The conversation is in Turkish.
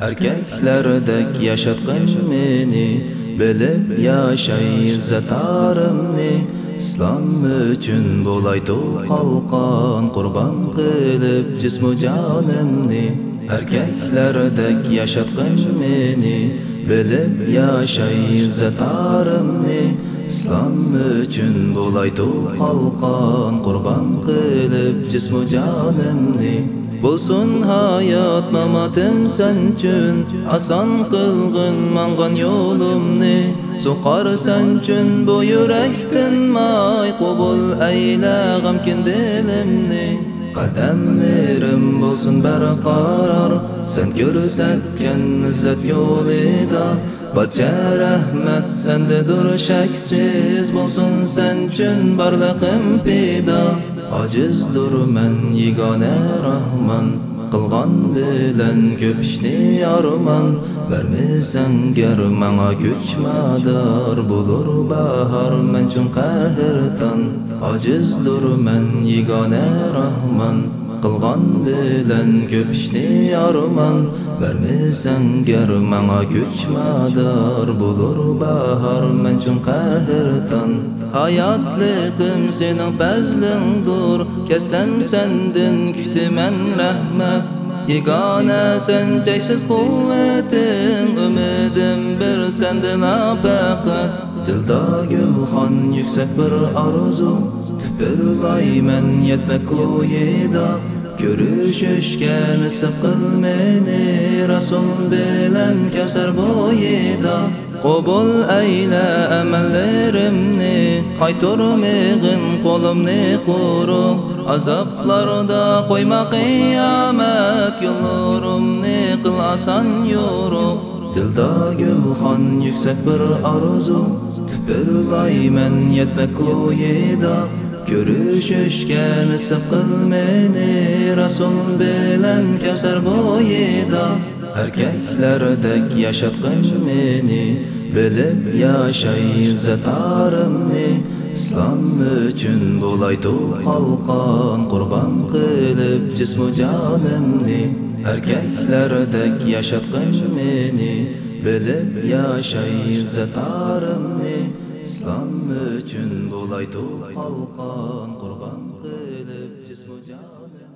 Erkeklerdek yaşatkın beni Bilip yaşay zatarımni İslam üçün bolaydı kalkan Kurban kılıp cismu canımni Erkeklerdek yaşatqın meni Bilip yaşay izzetarımni İslam üçün bolaydı kalkan Kurban kılıp cismu canımni Bulsun hayat mamatim sen üçün Asan qılğın mangan yolumni Soqar sen üçün bu yürekten may Qobul eyle gamkin dilimni. Qadamlerim bulsun karar Sen görsetken izzet yolida. Barcha rahmat sendedir shaksiz Bulsun sen üçün barliqim pida Acizdir men yegane rahman bilan ko'p ishni arman Bermisan gar manga kuch madar? Bo'lur bahar men chun qahrdan Acizdir men bilan ko'p ishni arman Bermisan gar manga kuch madar Bo'lur bahar men chun qahrdan Hayatlıqım senin bəzlindur Kəsəm səndin kütümən rəhmət. Yegane sen çeksiz kuvvetin Ümidim bir sendin abəqət Dilda gülxan yüksek bir arzu Tüpürlaymen yetmek kuyida Görüşüşke nisip kıl meni Rasul bilen Kevser boyida. Qobul eyle emellerimni Qayturmigin qo'limni quruq Azablarda qo'yma qiyomat Yo'llarimni qil asan yo'ruq Dilda gulxon yuksak bir arzu Tipirlayman yetmek ko'yida Görüşüşke nisib qil meni Rasul bilan Kevsar bo'yida. Erkeklardek yaşatqın meni Bilip yaşay izzetarımni İslam üçün bulaydı kalkan Kurban kılıp cismu canımni Erkeklerdek yaşatqın meni Bilip yaşay izzetarımni айту қалқан құрбан қылып